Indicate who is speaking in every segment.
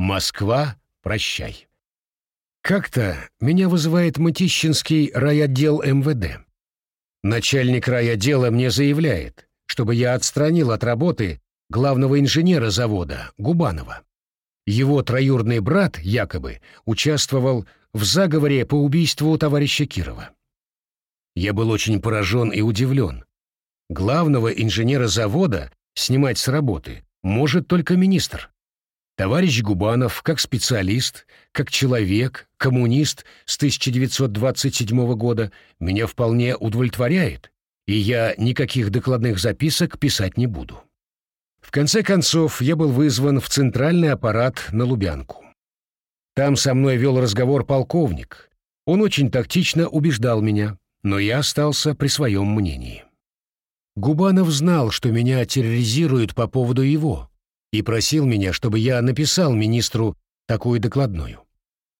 Speaker 1: Москва, прощай. Как-то меня вызывает Мытищинский райотдел МВД. Начальник райотдела мне заявляет, чтобы я отстранил от работы главного инженера завода Губанова. Его троюрный брат, якобы, участвовал в заговоре по убийству товарища Кирова. Я был очень поражен и удивлен. Главного инженера завода снимать с работы может только министр. Товарищ Губанов, как специалист, как человек, коммунист с 1927 года, меня вполне удовлетворяет, и я никаких докладных записок писать не буду. В конце концов, я был вызван в центральный аппарат на Лубянку. Там со мной вел разговор полковник. Он очень тактично убеждал меня, но я остался при своем мнении. Губанов знал, что меня терроризируют по поводу его, и просил меня, чтобы я написал министру такую докладную.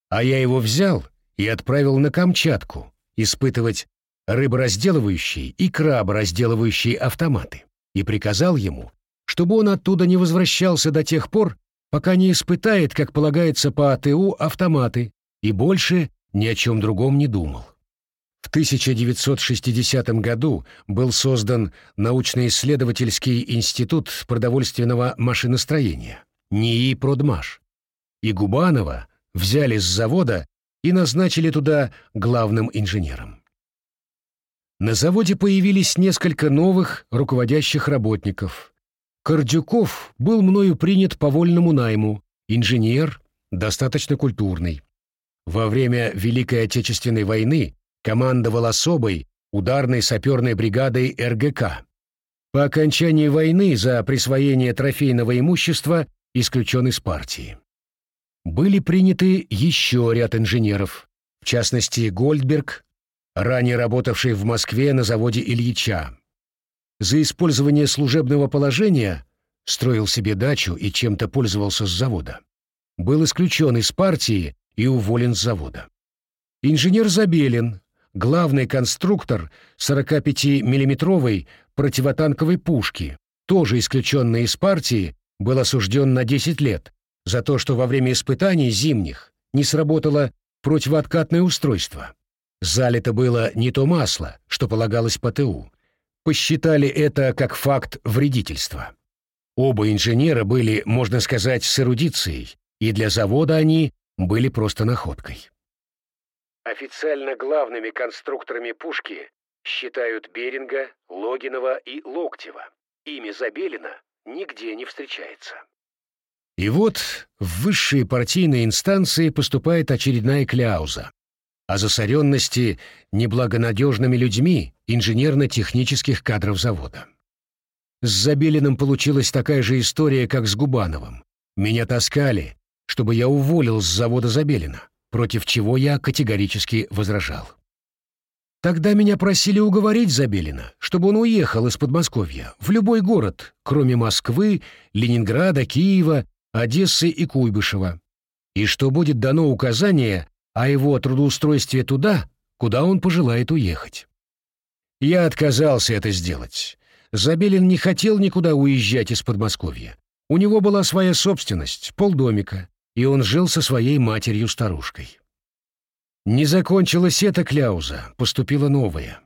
Speaker 1: А я его взял и отправил на Камчатку испытывать рыборазделывающие и краборазделывающие автоматы и приказал ему, чтобы он оттуда не возвращался до тех пор, пока не испытает, как полагается по АТУ, автоматы и больше ни о чем другом не думал. В 1960 году был создан научно-исследовательский институт продовольственного машиностроения НИИ «Продмаш», и Губанова взяли с завода и назначили туда главным инженером. На заводе появились несколько новых руководящих работников. Кордюков был мною принят по вольному найму, инженер, достаточно культурный. Во время Великой Отечественной войны командовал особой ударной саперной бригадой РГК. По окончании войны за присвоение трофейного имущества исключен из партии. Были приняты еще ряд инженеров, в частности Гольдберг, ранее работавший в Москве на заводе Ильича. За использование служебного положения строил себе дачу и чем-то пользовался с завода. Был исключен из партии и уволен с завода. Инженер Забелин, главный конструктор 45-миллиметровой противотанковой пушки, тоже исключенный из партии, был осужден на 10 лет за то, что во время испытаний зимних не сработало противооткатное устройство. Залито было не то масло, что полагалось по ТУ. Посчитали это как факт вредительства. Оба инженера были, можно сказать, с эрудицией, и для завода они были просто находкой. Официально главными конструкторами пушки считают Беринга, Логинова и Локтева. Имя Забелина нигде не встречается. И вот в высшие партийные инстанции поступает очередная кляуза о засоренности неблагонадежными людьми инженерно-технических кадров завода. С Забелиным получилась такая же история, как с Губановым. Меня таскали, чтобы я уволил с завода Забелина против чего я категорически возражал. Тогда меня просили уговорить Забелина, чтобы он уехал из Подмосковья в любой город, кроме Москвы, Ленинграда, Киева, Одессы и Куйбышева, и что будет дано указание о его трудоустройстве туда, куда он пожелает уехать. Я отказался это сделать. Забелин не хотел никуда уезжать из Подмосковья. У него была своя собственность, полдомика, и он жил со своей матерью-старушкой. Не закончилась эта кляуза, поступила новая.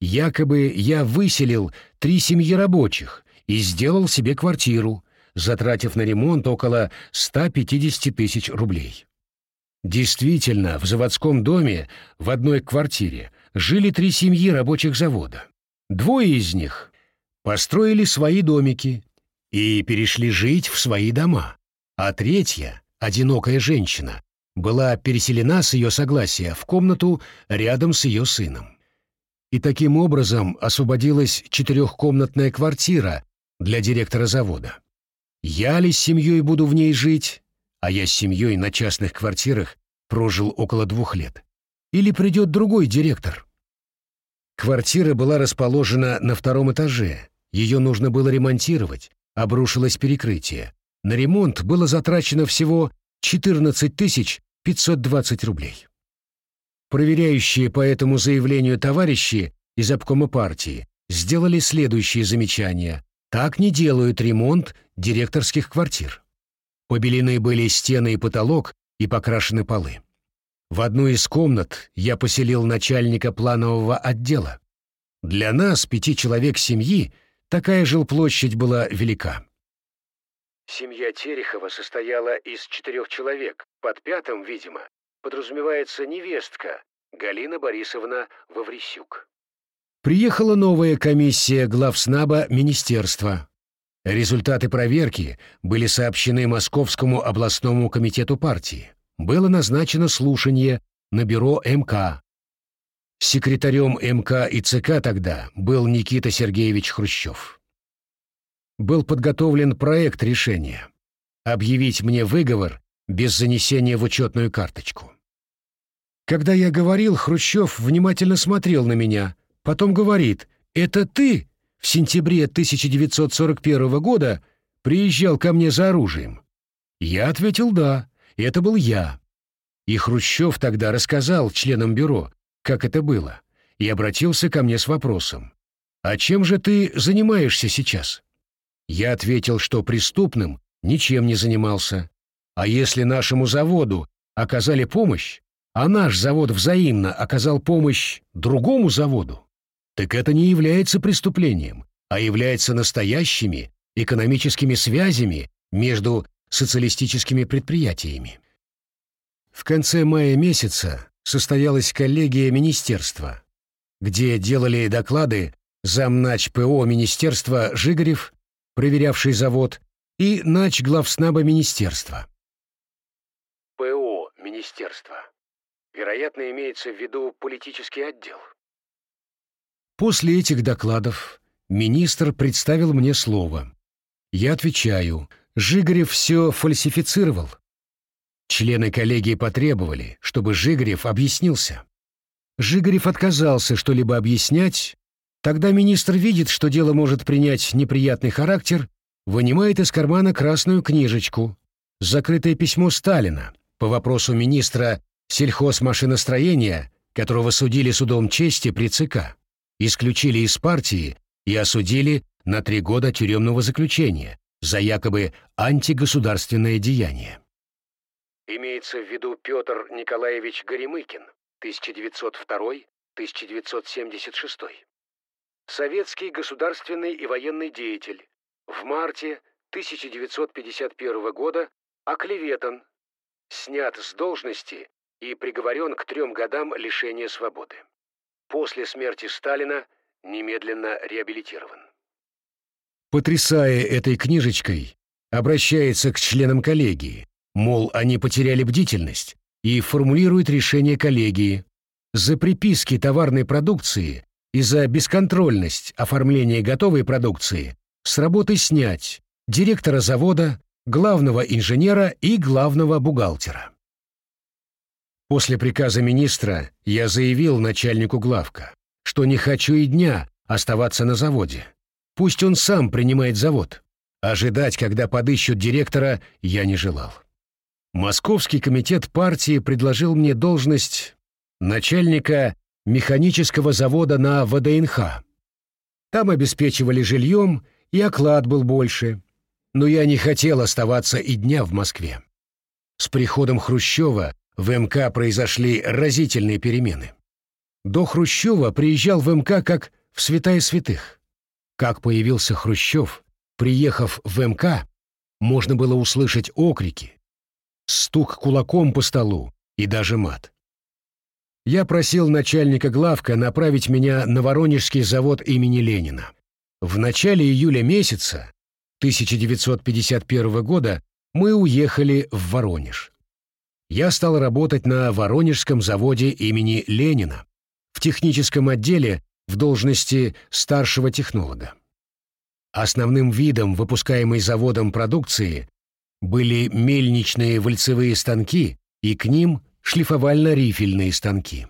Speaker 1: Якобы я выселил три семьи рабочих и сделал себе квартиру, затратив на ремонт около 150 тысяч рублей. Действительно, в заводском доме в одной квартире жили три семьи рабочих завода. Двое из них построили свои домики и перешли жить в свои дома, а третья одинокая женщина, была переселена с ее согласия в комнату рядом с ее сыном. И таким образом освободилась четырехкомнатная квартира для директора завода. Я ли с семьей буду в ней жить, а я с семьей на частных квартирах прожил около двух лет, или придет другой директор? Квартира была расположена на втором этаже, ее нужно было ремонтировать, обрушилось перекрытие, на ремонт было затрачено всего 14 520 рублей. Проверяющие по этому заявлению товарищи из обкома партии сделали следующие замечания. Так не делают ремонт директорских квартир. Побелены были стены и потолок и покрашены полы. В одну из комнат я поселил начальника планового отдела. Для нас, пяти человек семьи, такая жилплощадь была велика. Семья Терехова состояла из четырех человек. Под пятым, видимо, подразумевается невестка Галина Борисовна Ваврисюк. Приехала новая комиссия главснаба министерства. Результаты проверки были сообщены Московскому областному комитету партии было назначено слушание на бюро МК. Секретарем МК и ЦК тогда был Никита Сергеевич Хрущев. Был подготовлен проект решения объявить мне выговор без занесения в учетную карточку. Когда я говорил, Хрущев внимательно смотрел на меня, потом говорит «Это ты в сентябре 1941 года приезжал ко мне за оружием?» Я ответил «Да». Это был я. И Хрущев тогда рассказал членам бюро, как это было, и обратился ко мне с вопросом. «А чем же ты занимаешься сейчас?» Я ответил, что преступным ничем не занимался. А если нашему заводу оказали помощь, а наш завод взаимно оказал помощь другому заводу, так это не является преступлением, а является настоящими экономическими связями между социалистическими предприятиями. В конце мая месяца состоялась коллегия министерства, где делали доклады замнач ПО министерства Жигарев, проверявший завод, и нач главснаба министерства. ПО министерства. Вероятно, имеется в виду политический отдел. После этих докладов министр представил мне слово. Я отвечаю, Жигарев все фальсифицировал. Члены коллегии потребовали, чтобы Жигарев объяснился. Жигарев отказался что-либо объяснять. Тогда министр видит, что дело может принять неприятный характер, вынимает из кармана красную книжечку, закрытое письмо Сталина по вопросу министра сельхозмашиностроения, которого судили судом чести при ЦК, исключили из партии и осудили на три года тюремного заключения за якобы антигосударственное деяние. Имеется в виду Петр Николаевич Горемыкин, 1902-1976. Советский государственный и военный деятель. В марте 1951 года оклеветан, снят с должности и приговорен к трем годам лишения свободы. После смерти Сталина немедленно реабилитирован потрясая этой книжечкой, обращается к членам коллегии, мол, они потеряли бдительность, и формулирует решение коллегии за приписки товарной продукции и за бесконтрольность оформления готовой продукции с работы снять директора завода, главного инженера и главного бухгалтера. После приказа министра я заявил начальнику главка, что не хочу и дня оставаться на заводе, Пусть он сам принимает завод. Ожидать, когда подыщут директора, я не желал. Московский комитет партии предложил мне должность начальника механического завода на ВДНХ. Там обеспечивали жильем, и оклад был больше. Но я не хотел оставаться и дня в Москве. С приходом Хрущева в МК произошли разительные перемены. До Хрущева приезжал в МК как в святая святых. Как появился Хрущев, приехав в МК, можно было услышать окрики, стук кулаком по столу и даже мат. Я просил начальника главка направить меня на Воронежский завод имени Ленина. В начале июля месяца 1951 года мы уехали в Воронеж. Я стал работать на Воронежском заводе имени Ленина в техническом отделе в должности старшего технолога. Основным видом выпускаемой заводом продукции были мельничные вальцевые станки и к ним шлифовально-рифельные станки.